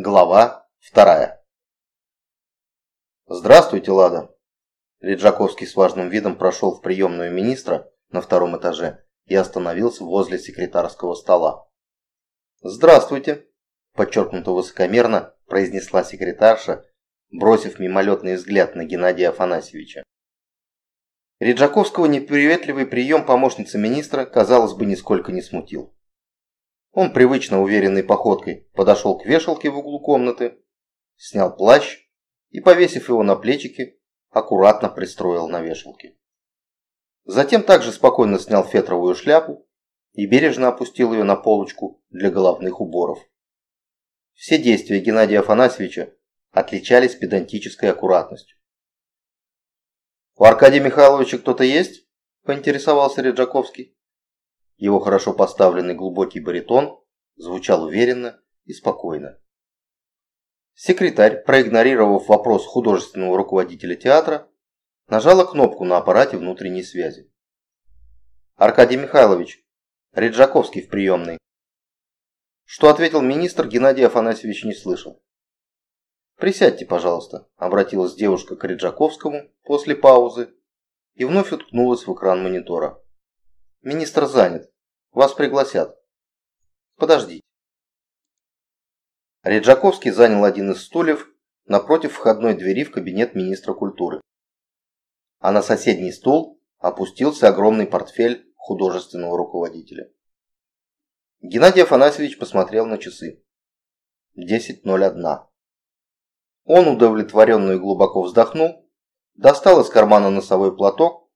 Глава вторая. «Здравствуйте, Лада!» Леджаковский с важным видом прошел в приемную министра на втором этаже и остановился возле секретарского стола. «Здравствуйте!» – подчеркнуто высокомерно произнесла секретарша, бросив мимолетный взгляд на Геннадия Афанасьевича. Реджаковского неприветливый прием помощницы министра, казалось бы, нисколько не смутил. Он привычно уверенной походкой подошел к вешалке в углу комнаты, снял плащ и, повесив его на плечики, аккуратно пристроил на вешалке. Затем также спокойно снял фетровую шляпу и бережно опустил ее на полочку для головных уборов. Все действия Геннадия Афанасьевича отличались педантической аккуратностью. «У Аркадия Михайловича кто-то есть?» – поинтересовался Реджаковский. Его хорошо поставленный глубокий баритон звучал уверенно и спокойно. Секретарь, проигнорировав вопрос художественного руководителя театра, нажала кнопку на аппарате внутренней связи. «Аркадий Михайлович, Реджаковский в приемной». Что ответил министр, Геннадий Афанасьевич не слышал. «Присядьте, пожалуйста», – обратилась девушка к Реджаковскому после паузы и вновь уткнулась в экран монитора. Министр занят. Вас пригласят. Подождите. Реджаковский занял один из стульев напротив входной двери в кабинет министра культуры. А на соседний стул опустился огромный портфель художественного руководителя. Геннадий Афанасьевич посмотрел на часы. 10.01. Он удовлетворенно и глубоко вздохнул, достал из кармана носовой платок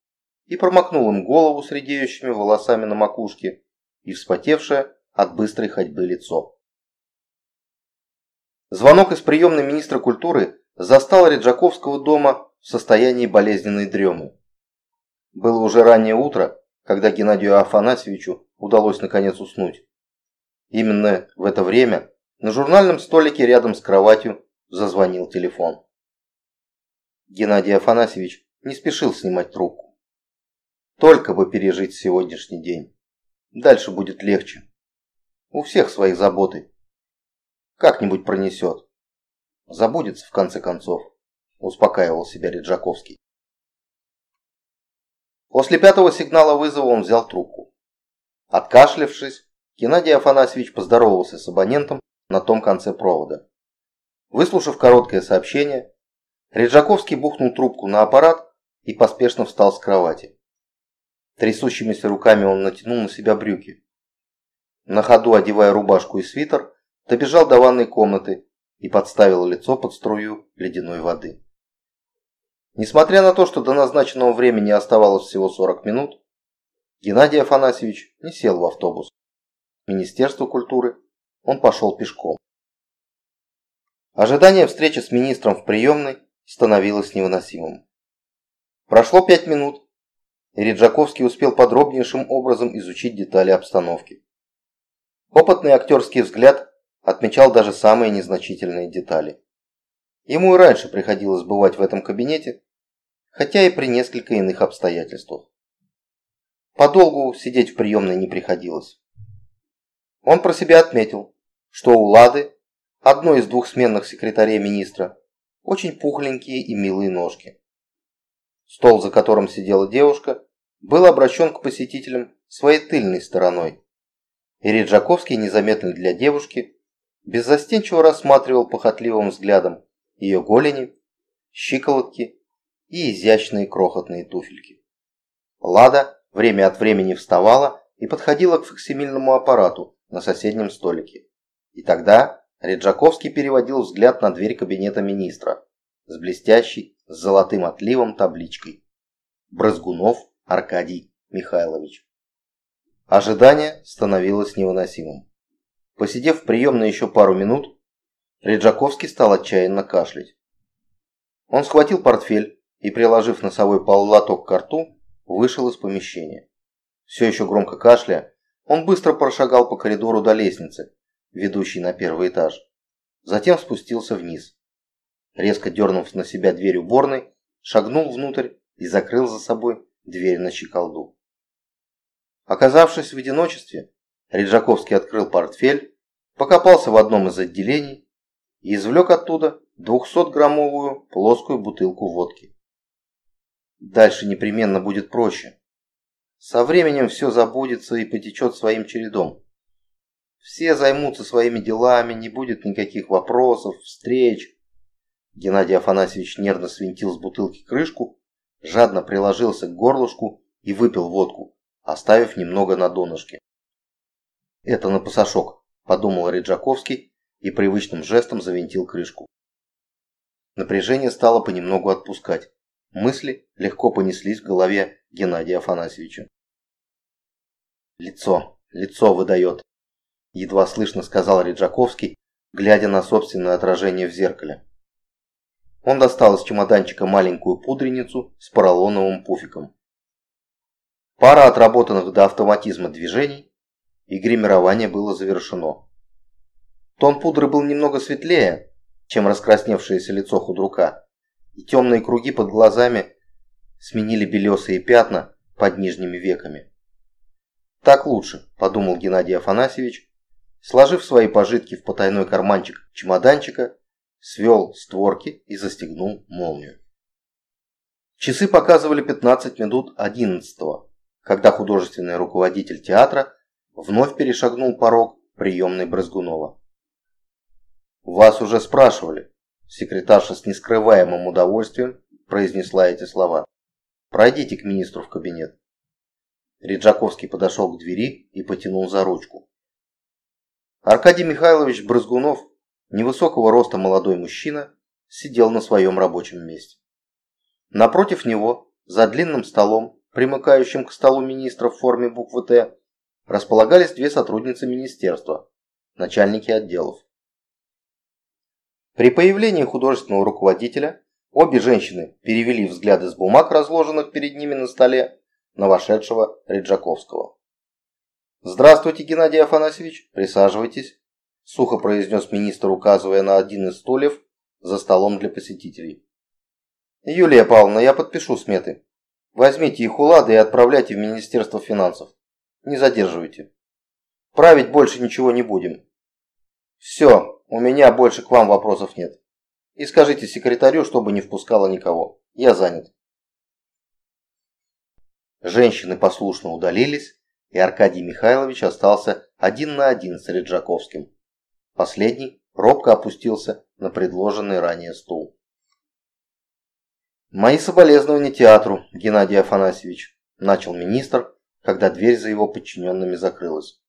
и промокнул им голову с редеющими волосами на макушке и вспотевшее от быстрой ходьбы лицо. Звонок из приемной министра культуры застал Реджаковского дома в состоянии болезненной дремы. Было уже раннее утро, когда Геннадию Афанасьевичу удалось наконец уснуть. Именно в это время на журнальном столике рядом с кроватью зазвонил телефон. Геннадий Афанасьевич не спешил снимать трубку. Только бы пережить сегодняшний день. Дальше будет легче. У всех свои заботы. Как-нибудь пронесет. Забудется в конце концов, успокаивал себя Реджаковский. После пятого сигнала вызова он взял трубку. Откашлявшись, Геннадий Афанасьевич поздоровался с абонентом на том конце провода. Выслушав короткое сообщение, Реджаковский бухнул трубку на аппарат и поспешно встал с кровати. Трясущимися руками он натянул на себя брюки. На ходу, одевая рубашку и свитер, добежал до ванной комнаты и подставил лицо под струю ледяной воды. Несмотря на то, что до назначенного времени оставалось всего 40 минут, Геннадий Афанасьевич не сел в автобус. В Министерство культуры он пошел пешком. Ожидание встречи с министром в приемной становилось невыносимым. Прошло пять минут, и Реджаковский успел подробнейшим образом изучить детали обстановки. Опытный актерский взгляд отмечал даже самые незначительные детали. Ему и раньше приходилось бывать в этом кабинете, хотя и при несколько иных обстоятельствах. Подолгу сидеть в приемной не приходилось. Он про себя отметил, что у Лады, одной из двух сменных секретарей министра, очень пухленькие и милые ножки. Стол, за которым сидела девушка, был обращен к посетителям своей тыльной стороной. И Реджаковский, незаметно для девушки, беззастенчиво рассматривал похотливым взглядом ее голени, щиколотки и изящные крохотные туфельки. Лада время от времени вставала и подходила к факсимильному аппарату на соседнем столике. И тогда Реджаковский переводил взгляд на дверь кабинета министра с блестящей, с золотым отливом табличкой. Брызгунов Аркадий Михайлович. Ожидание становилось невыносимым. Посидев в приемной еще пару минут, Реджаковский стал отчаянно кашлять. Он схватил портфель и, приложив носовой полулоток к рту, вышел из помещения. Все еще громко кашляя, он быстро прошагал по коридору до лестницы, ведущей на первый этаж. Затем спустился вниз резко дернув на себя дверь уборной, шагнул внутрь и закрыл за собой дверь на щеколду. Оказавшись в одиночестве, Реджаковский открыл портфель, покопался в одном из отделений и извлек оттуда 200-граммовую плоскую бутылку водки. Дальше непременно будет проще. Со временем все забудется и потечет своим чередом. Все займутся своими делами, не будет никаких вопросов, встреч. Геннадий Афанасьевич нервно свинтил с бутылки крышку, жадно приложился к горлышку и выпил водку, оставив немного на донышке. «Это на пасашок», – подумал Реджаковский и привычным жестом завинтил крышку. Напряжение стало понемногу отпускать. Мысли легко понеслись в голове Геннадия Афанасьевича. «Лицо, лицо выдает», – едва слышно сказал Реджаковский, глядя на собственное отражение в зеркале. Он достал из чемоданчика маленькую пудреницу с поролоновым пуфиком. Пара отработанных до автоматизма движений, и гримирование было завершено. Тон пудры был немного светлее, чем раскрасневшееся лицо худрука, и темные круги под глазами сменили белесые пятна под нижними веками. «Так лучше», – подумал Геннадий Афанасьевич, сложив свои пожитки в потайной карманчик чемоданчика, свел створки и застегнул молнию. Часы показывали 15 минут 11 когда художественный руководитель театра вновь перешагнул порог приемной Брызгунова. «Вас уже спрашивали», – секретарша с нескрываемым удовольствием произнесла эти слова. «Пройдите к министру в кабинет». Риджаковский подошел к двери и потянул за ручку. Аркадий Михайлович Брызгунов, невысокого роста молодой мужчина, сидел на своем рабочем месте. Напротив него, за длинным столом, примыкающим к столу министра в форме буквы «Т», располагались две сотрудницы министерства, начальники отделов. При появлении художественного руководителя обе женщины перевели взгляды с бумаг, разложенных перед ними на столе, на вошедшего Реджаковского. «Здравствуйте, Геннадий Афанасьевич, присаживайтесь», – сухо произнес министр, указывая на один из стульев за столом для посетителей. «Юлия Павловна, я подпишу сметы. Возьмите их у Лады и отправляйте в Министерство финансов. Не задерживайте. Править больше ничего не будем. Все, у меня больше к вам вопросов нет. И скажите секретарю, чтобы не впускала никого. Я занят. Женщины послушно удалились, и Аркадий Михайлович остался один на один с Реджаковским. Последний робко опустился на предложенный ранее стул. «Мои соболезнования театру, Геннадий Афанасьевич», – начал министр, когда дверь за его подчиненными закрылась.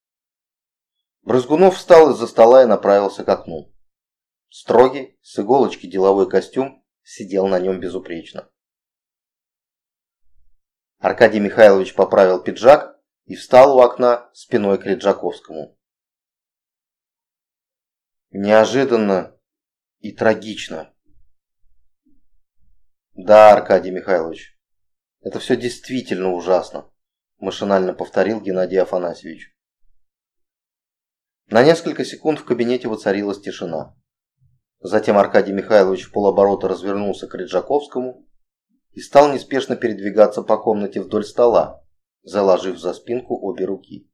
Брызгунов встал из-за стола и направился к окну. Строгий, с иголочки деловой костюм сидел на нем безупречно. Аркадий Михайлович поправил пиджак и встал у окна спиной к Реджаковскому. Неожиданно и трагично. Да, Аркадий Михайлович, это все действительно ужасно, машинально повторил Геннадий Афанасьевич. На несколько секунд в кабинете воцарилась тишина. Затем Аркадий Михайлович в полоборота развернулся к Реджаковскому и стал неспешно передвигаться по комнате вдоль стола, заложив за спинку обе руки.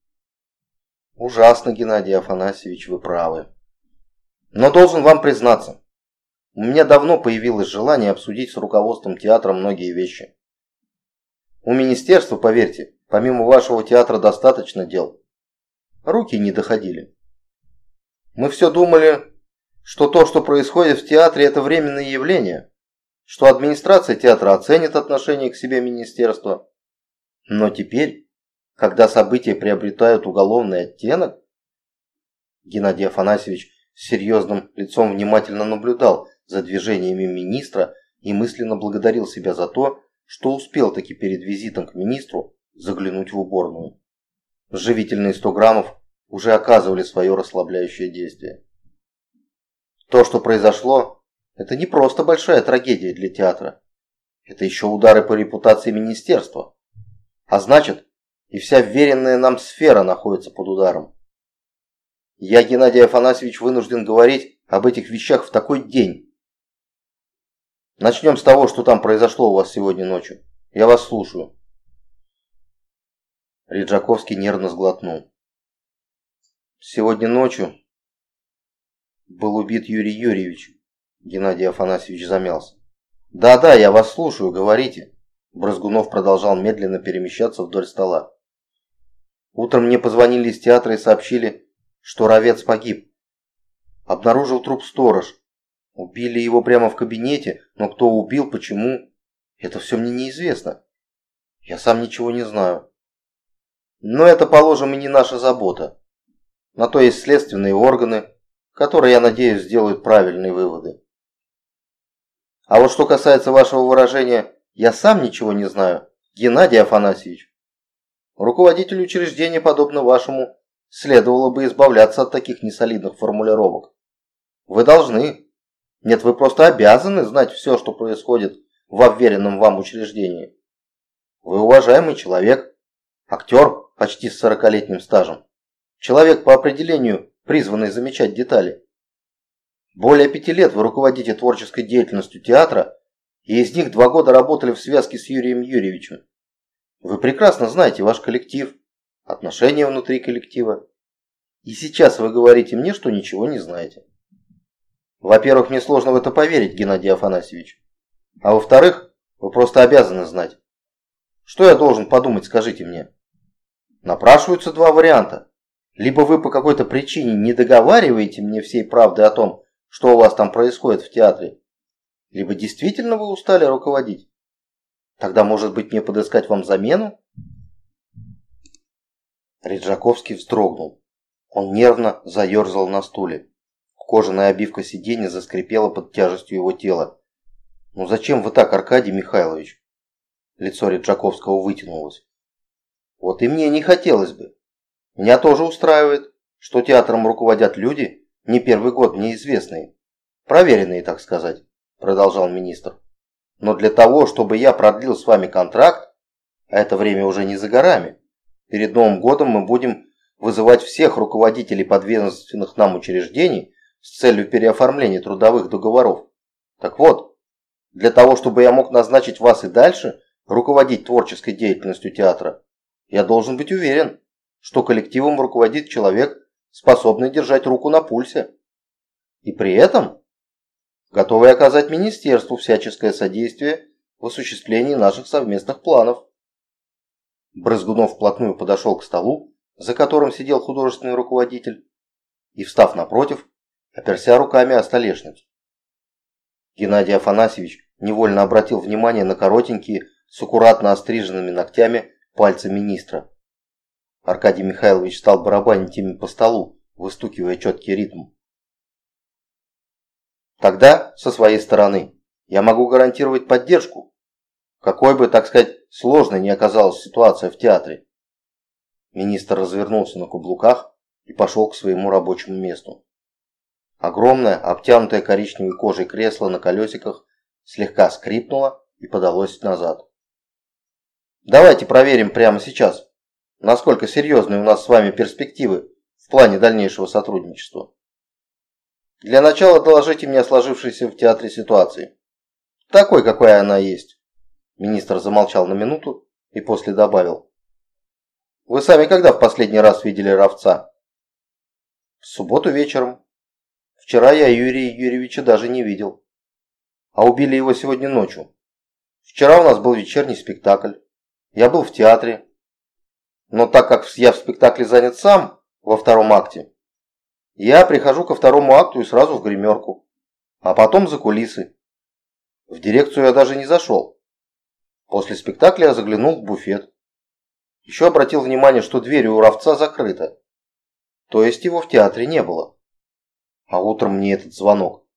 «Ужасно, Геннадий Афанасьевич, вы правы. Но должен вам признаться, у меня давно появилось желание обсудить с руководством театра многие вещи. У министерства, поверьте, помимо вашего театра достаточно дел. Руки не доходили. Мы все думали, что то, что происходит в театре, это временное явление, что администрация театра оценит отношение к себе министерства. Но теперь, когда события приобретают уголовный оттенок, Геннадий Афанасьевич с серьезным лицом внимательно наблюдал за движениями министра и мысленно благодарил себя за то, что успел таки перед визитом к министру заглянуть в уборную. Живительные 100 граммов уже оказывали свое расслабляющее действие. То, что произошло, это не просто большая трагедия для театра. Это еще удары по репутации министерства. А значит, и вся вверенная нам сфера находится под ударом. Я, Геннадий Афанасьевич, вынужден говорить об этих вещах в такой день. Начнем с того, что там произошло у вас сегодня ночью. Я вас слушаю. Риджаковский нервно сглотнул. Сегодня ночью был убит Юрий Юрьевич. Геннадий Афанасьевич замялся. Да-да, я вас слушаю, говорите. Брызгунов продолжал медленно перемещаться вдоль стола. Утром мне позвонили из театра и сообщили, что Ровец погиб. Обнаружил труп сторож. Убили его прямо в кабинете, но кто убил, почему, это все мне неизвестно. Я сам ничего не знаю. Но это, положим, и не наша забота. На то есть следственные органы, которые, я надеюсь, сделают правильные выводы. А вот что касается вашего выражения «я сам ничего не знаю», Геннадий Афанасьевич, руководителю учреждения, подобно вашему, следовало бы избавляться от таких несолидных формулировок. Вы должны, нет, вы просто обязаны знать все, что происходит в обверенном вам учреждении. Вы уважаемый человек, актер почти с сорокалетним стажем, человек по определению, призванный замечать детали. Более пяти лет вы руководите творческой деятельностью театра, и из них два года работали в связке с Юрием Юрьевичем. Вы прекрасно знаете ваш коллектив, отношения внутри коллектива. И сейчас вы говорите мне, что ничего не знаете. Во-первых, мне сложно в это поверить, Геннадий Афанасьевич. А во-вторых, вы просто обязаны знать. Что я должен подумать, скажите мне? Напрашиваются два варианта. Либо вы по какой-то причине не договариваете мне всей правды о том, что у вас там происходит в театре, либо действительно вы устали руководить. Тогда, может быть, мне подыскать вам замену? Риджаковский вздрогнул. Он нервно заерзал на стуле. Кожаная обивка сиденья заскрипела под тяжестью его тела. «Ну зачем вы так, Аркадий Михайлович?» Лицо Риджаковского вытянулось. «Вот и мне не хотелось бы. Меня тоже устраивает, что театром руководят люди, не первый год неизвестные. Проверенные, так сказать», продолжал министр. «Но для того, чтобы я продлил с вами контракт, а это время уже не за горами, перед Новым годом мы будем вызывать всех руководителей подведомственных нам учреждений с целью переоформления трудовых договоров. Так вот, для того, чтобы я мог назначить вас и дальше руководить творческой деятельностью театра, я должен быть уверен, что коллективом руководит человек, способный держать руку на пульсе. И при этом готовый оказать министерству всяческое содействие в осуществлении наших совместных планов. Брызгунов вплотную подошел к столу, за которым сидел художественный руководитель, и, встав напротив, оперся руками о столешницу. Геннадий Афанасьевич невольно обратил внимание на коротенькие, с аккуратно остриженными ногтями пальцы министра. Аркадий Михайлович стал барабанить ими по столу, выстукивая четкий ритм. Тогда, со своей стороны, я могу гарантировать поддержку, какой бы, так сказать, сложной ни оказалась ситуация в театре. Министр развернулся на каблуках и пошел к своему рабочему месту. Огромное, обтянутое коричневой кожей кресло на колесиках слегка скрипнуло и подалось назад. Давайте проверим прямо сейчас, насколько серьезны у нас с вами перспективы в плане дальнейшего сотрудничества. Для начала доложите мне о сложившейся в театре ситуации. Такой, какая она есть. Министр замолчал на минуту и после добавил. Вы сами когда в последний раз видели Ровца? В субботу вечером, Вчера я Юрия Юрьевича даже не видел. А убили его сегодня ночью. Вчера у нас был вечерний спектакль. Я был в театре. Но так как я в спектакле занят сам, во втором акте, я прихожу ко второму акту и сразу в гримерку. А потом за кулисы. В дирекцию я даже не зашел. После спектакля я заглянул в буфет. Еще обратил внимание, что дверь у Ровца закрыта. То есть его в театре не было. А утром мне этот звонок.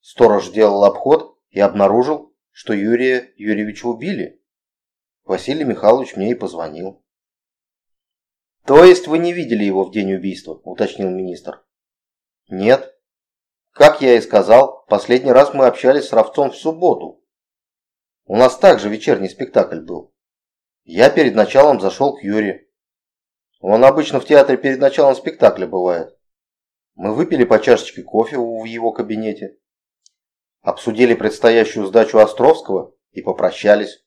Сторож сделал обход и обнаружил, что Юрия Юрьевича убили. Василий Михайлович мне и позвонил. «То есть вы не видели его в день убийства?» – уточнил министр. «Нет. Как я и сказал, последний раз мы общались с Равцом в субботу. У нас также вечерний спектакль был. Я перед началом зашел к Юре. Он обычно в театре перед началом спектакля бывает. Мы выпили по чашечке кофе в его кабинете, обсудили предстоящую сдачу Островского и попрощались.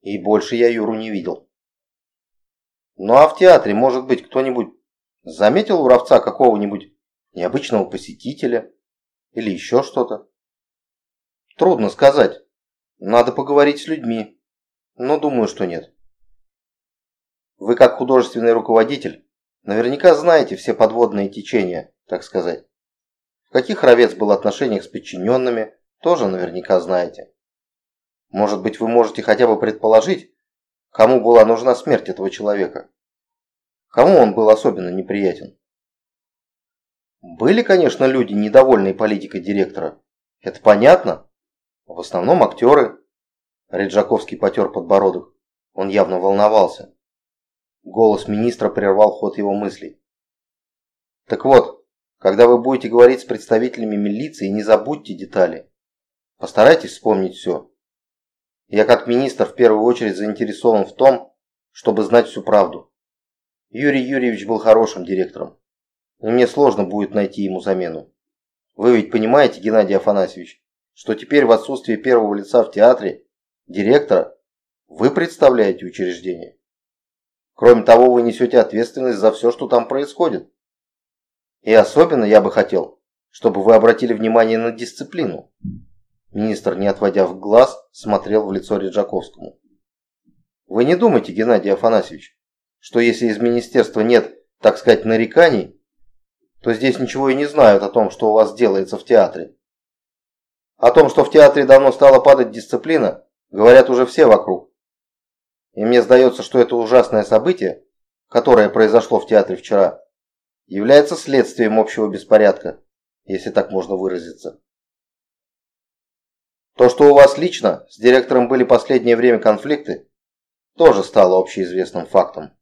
И больше я Юру не видел. Ну а в театре, может быть, кто-нибудь заметил у Ровца какого-нибудь необычного посетителя Или еще что-то? Трудно сказать. Надо поговорить с людьми. Но думаю, что нет. Вы как художественный руководитель наверняка знаете все подводные течения, так сказать. В каких Ровец был отношениях с подчиненными, тоже наверняка знаете. Может быть, вы можете хотя бы предположить, кому была нужна смерть этого человека? Кому он был особенно неприятен? Были, конечно, люди, недовольные политикой директора. Это понятно. В основном актеры. Реджаковский потер подбородок. Он явно волновался. Голос министра прервал ход его мыслей. Так вот, когда вы будете говорить с представителями милиции, не забудьте детали. Постарайтесь вспомнить все. Я как министр в первую очередь заинтересован в том, чтобы знать всю правду. Юрий Юрьевич был хорошим директором, и мне сложно будет найти ему замену. Вы ведь понимаете, Геннадий Афанасьевич, что теперь в отсутствие первого лица в театре, директора, вы представляете учреждение. Кроме того, вы несете ответственность за все, что там происходит. И особенно я бы хотел, чтобы вы обратили внимание на дисциплину. Министр, не отводя в глаз, смотрел в лицо Реджаковскому. Вы не думайте, Геннадий Афанасьевич, что если из министерства нет, так сказать, нареканий, то здесь ничего и не знают о том, что у вас делается в театре. О том, что в театре давно стала падать дисциплина, говорят уже все вокруг. И мне сдается, что это ужасное событие, которое произошло в театре вчера, является следствием общего беспорядка, если так можно выразиться. То, что у вас лично с директором были последнее время конфликты, тоже стало общеизвестным фактом.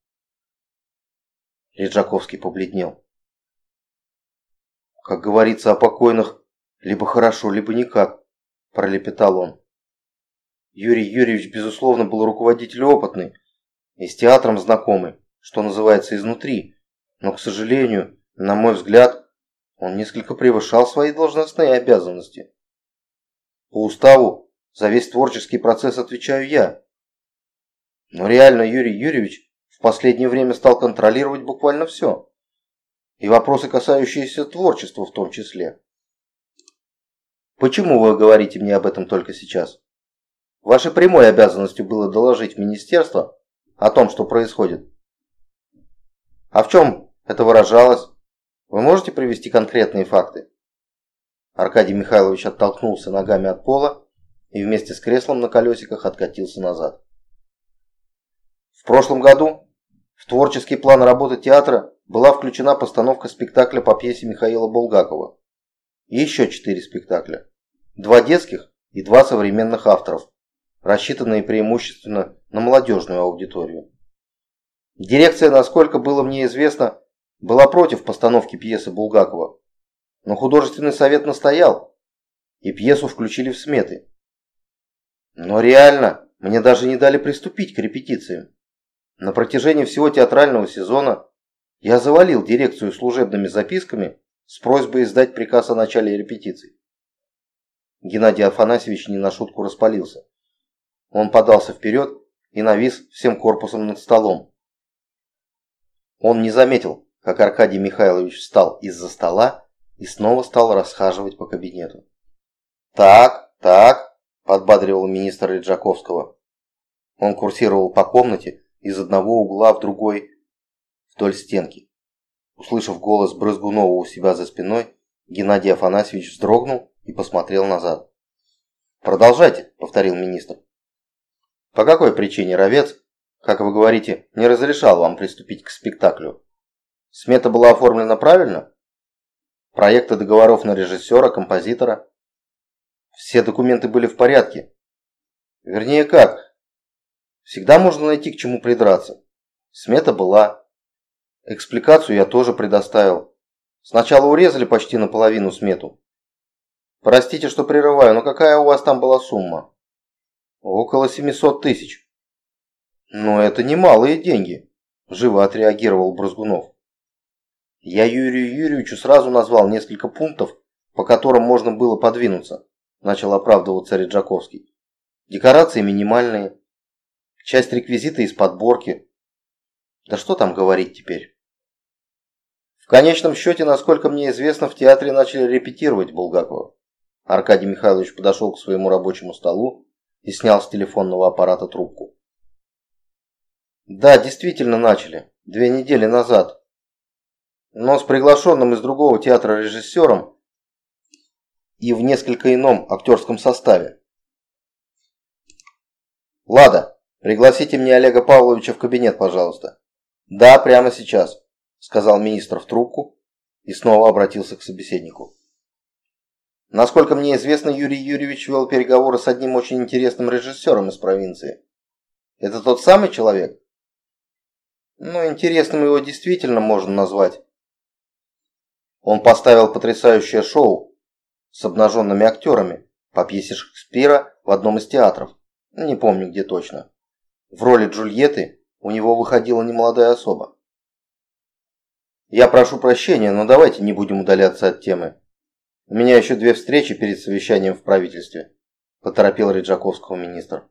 Реджаковский побледнел. Как говорится о покойных, либо хорошо, либо никак, пролепетал он. Юрий Юрьевич, безусловно, был руководитель опытный и с театром знакомый, что называется, изнутри, но, к сожалению, на мой взгляд, он несколько превышал свои должностные обязанности. По уставу за весь творческий процесс отвечаю я. Но реально Юрий Юрьевич в последнее время стал контролировать буквально все. И вопросы, касающиеся творчества в том числе. Почему вы говорите мне об этом только сейчас? Вашей прямой обязанностью было доложить в министерство о том, что происходит. А в чем это выражалось? Вы можете привести конкретные факты? Аркадий Михайлович оттолкнулся ногами от пола и вместе с креслом на колесиках откатился назад. В прошлом году в творческий план работы театра была включена постановка спектакля по пьесе Михаила Булгакова. И еще четыре спектакля. Два детских и два современных авторов, рассчитанные преимущественно на молодежную аудиторию. Дирекция, насколько было мне известно, была против постановки пьесы Булгакова, но художественный совет настоял, и пьесу включили в сметы. Но реально, мне даже не дали приступить к репетициям. На протяжении всего театрального сезона я завалил дирекцию служебными записками с просьбой издать приказ о начале репетиций. Геннадий Афанасьевич не на шутку распалился. Он подался вперед и навис всем корпусом над столом. Он не заметил, как Аркадий Михайлович встал из-за стола и снова стал расхаживать по кабинету. «Так, так», – подбадривал министр Иджаковского. Он курсировал по комнате из одного угла в другой вдоль стенки. Услышав голос Брызгунова у себя за спиной, Геннадий Афанасьевич вздрогнул и посмотрел назад. «Продолжайте», – повторил министр. «По какой причине Ровец, как вы говорите, не разрешал вам приступить к спектаклю? Смета была оформлена правильно?» проекты договоров на режиссера, композитора. Все документы были в порядке. Вернее, как? Всегда можно найти к чему придраться. Смета была. Экспликацию я тоже предоставил. Сначала урезали почти наполовину смету. Простите, что прерываю, но какая у вас там была сумма? Около 700 тысяч. Но это немалые деньги, живо отреагировал Брызгунов. Я Юрию Юрьевичу сразу назвал несколько пунктов, по которым можно было подвинуться, начал оправдываться Реджаковский. Декорации минимальные, часть реквизита из подборки. Да что там говорить теперь? В конечном счете, насколько мне известно, в театре начали репетировать Булгакова. Аркадий Михайлович подошел к своему рабочему столу и снял с телефонного аппарата трубку. Да, действительно начали. Две недели назад. Но с приглашенным из другого театра режиссером и в несколько ином актерском составе. Лада, пригласите мне Олега Павловича в кабинет, пожалуйста. Да, прямо сейчас, сказал министр в трубку и снова обратился к собеседнику. Насколько мне известно, Юрий Юрьевич вел переговоры с одним очень интересным режиссером из провинции. Это тот самый человек? Ну, интересным его действительно можно назвать. Он поставил потрясающее шоу с обнаженными актерами по пьесе Шекспира в одном из театров. Не помню, где точно. В роли Джульетты у него выходила немолодая особа. Я прошу прощения, но давайте не будем удаляться от темы. У меня еще две встречи перед совещанием в правительстве, поторопил Риджаковского министр.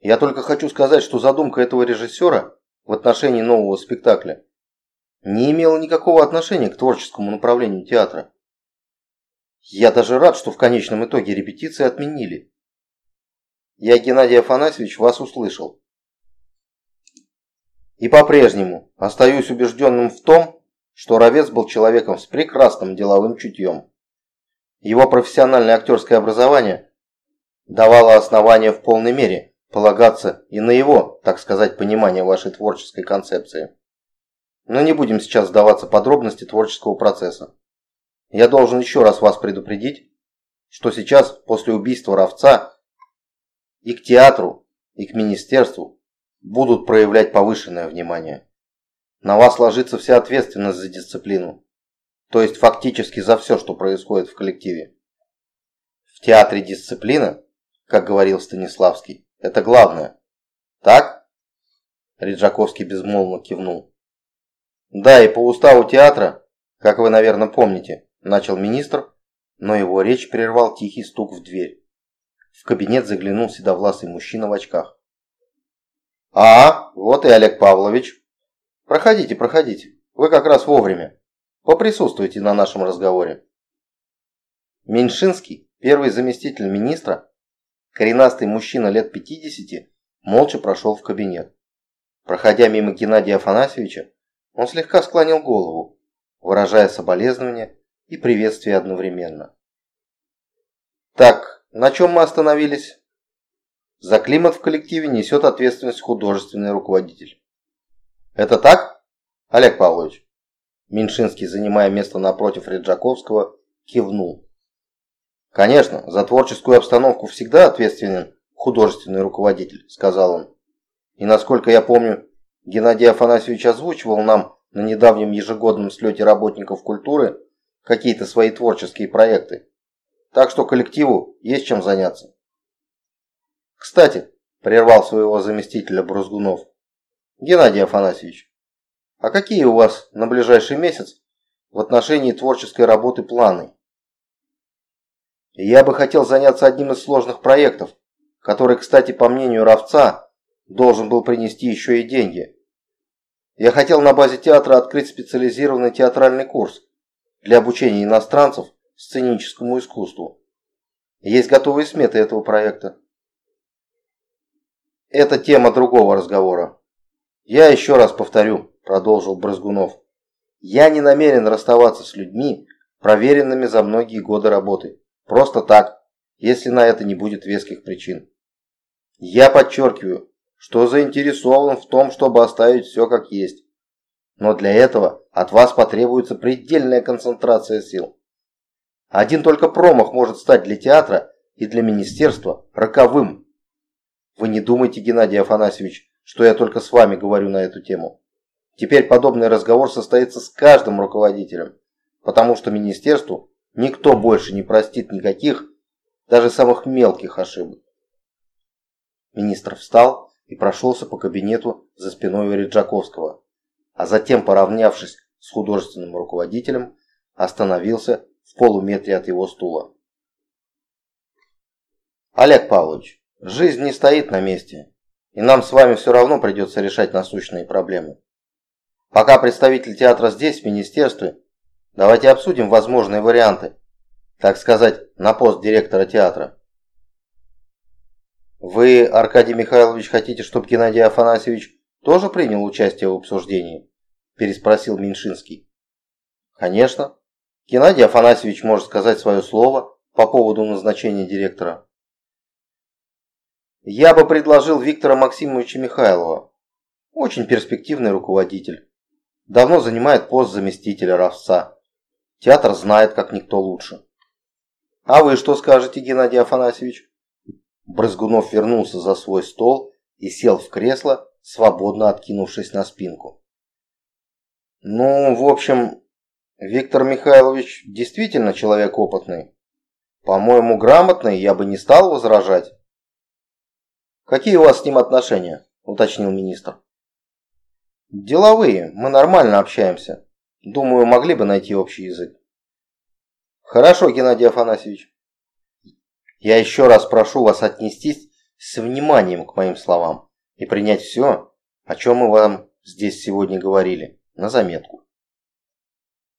Я только хочу сказать, что задумка этого режиссера в отношении нового спектакля не имело никакого отношения к творческому направлению театра. Я даже рад, что в конечном итоге репетиции отменили. Я, Геннадий Афанасьевич, вас услышал. И по-прежнему остаюсь убежденным в том, что Ровец был человеком с прекрасным деловым чутьем. Его профессиональное актерское образование давало основания в полной мере полагаться и на его, так сказать, понимание вашей творческой концепции. Но не будем сейчас сдаваться подробности творческого процесса. Я должен еще раз вас предупредить, что сейчас, после убийства Ровца, и к театру, и к министерству будут проявлять повышенное внимание. На вас ложится вся ответственность за дисциплину, то есть фактически за все, что происходит в коллективе. В театре дисциплина, как говорил Станиславский, это главное. Так? Риджаковский безмолвно кивнул. Да, и по уставу театра, как вы, наверное, помните, начал министр, но его речь прервал тихий стук в дверь. В кабинет заглянул седовласый мужчина в очках. «А, вот и Олег Павлович. Проходите, проходите. Вы как раз вовремя. Поприсутствуйте на нашем разговоре». Меньшинский, первый заместитель министра, Коренастый мужчина лет 50 молча прошел в кабинет. Проходя мимо Геннадия Афанасьевича, он слегка склонил голову, выражая соболезнования и приветствие одновременно. Так, на чем мы остановились? За климат в коллективе несет ответственность художественный руководитель. Это так, Олег Павлович? Меньшинский, занимая место напротив Реджаковского, кивнул. «Конечно, за творческую обстановку всегда ответственен художественный руководитель», – сказал он. «И насколько я помню, Геннадий Афанасьевич озвучивал нам на недавнем ежегодном слете работников культуры какие-то свои творческие проекты. Так что коллективу есть чем заняться». «Кстати», – прервал своего заместителя Брузгунов, – «Геннадий Афанасьевич, а какие у вас на ближайший месяц в отношении творческой работы планы?» я бы хотел заняться одним из сложных проектов, который, кстати, по мнению Равца, должен был принести еще и деньги. Я хотел на базе театра открыть специализированный театральный курс для обучения иностранцев сценическому искусству. Есть готовые сметы этого проекта. Это тема другого разговора. Я еще раз повторю, продолжил Брызгунов. Я не намерен расставаться с людьми, проверенными за многие годы работы. Просто так, если на это не будет веских причин. Я подчеркиваю, что заинтересован в том, чтобы оставить все как есть. Но для этого от вас потребуется предельная концентрация сил. Один только промах может стать для театра и для министерства роковым. Вы не думайте, Геннадий Афанасьевич, что я только с вами говорю на эту тему. Теперь подобный разговор состоится с каждым руководителем, потому что министерству Никто больше не простит никаких, даже самых мелких ошибок. Министр встал и прошелся по кабинету за спиной Риджаковского, а затем, поравнявшись с художественным руководителем, остановился в полуметре от его стула. Олег Павлович, жизнь не стоит на месте, и нам с вами все равно придется решать насущные проблемы. Пока представитель театра здесь, в министерстве, давайте обсудим возможные варианты, так сказать, на пост директора театра. Вы, Аркадий Михайлович, хотите, чтобы Геннадий Афанасьевич тоже принял участие в обсуждении? Переспросил Меньшинский. Конечно. Геннадий Афанасьевич может сказать свое слово по поводу назначения директора. Я бы предложил Виктора Максимовича Михайлова. Очень перспективный руководитель. Давно занимает пост заместителя Равца. Театр знает, как никто лучше. А вы что скажете, Геннадий Афанасьевич? Брызгунов вернулся за свой стол и сел в кресло, свободно откинувшись на спинку. Ну, в общем, Виктор Михайлович действительно человек опытный. По-моему, грамотный, я бы не стал возражать. Какие у вас с ним отношения? Уточнил министр. Деловые, мы нормально общаемся. Думаю, могли бы найти общий язык. Хорошо, Геннадий Афанасьевич. Я еще раз прошу вас отнестись с вниманием к моим словам и принять все, о чем мы вам здесь сегодня говорили, на заметку.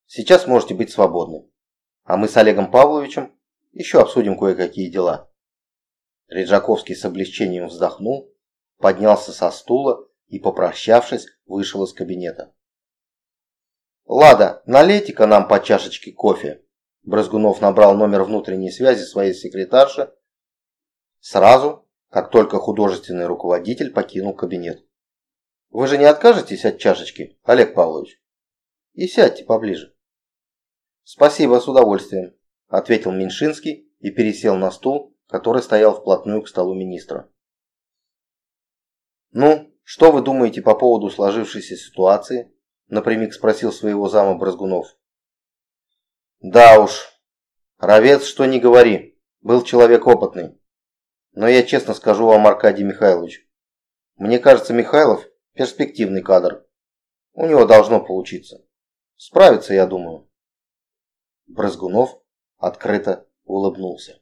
Сейчас можете быть свободны, а мы с Олегом Павловичем еще обсудим кое-какие дела. Реджаковский с облегчением вздохнул, поднялся со стула и, попрощавшись, вышел из кабинета. «Лада, налейте-ка нам по чашечке кофе», Брызгунов набрал номер внутренней связи своей секретарши сразу, как только художественный руководитель покинул кабинет. «Вы же не откажетесь от чашечки, Олег Павлович? И сядьте поближе». «Спасибо, с удовольствием», – ответил Меньшинский и пересел на стул, который стоял вплотную к столу министра. «Ну, что вы думаете по поводу сложившейся ситуации?» – напрямик спросил своего зама Брызгунов. Да уж, Ровец, что не говори, был человек опытный. Но я честно скажу вам, Аркадий Михайлович, мне кажется, Михайлов перспективный кадр. У него должно получиться. Справится, я думаю. Брызгунов открыто улыбнулся.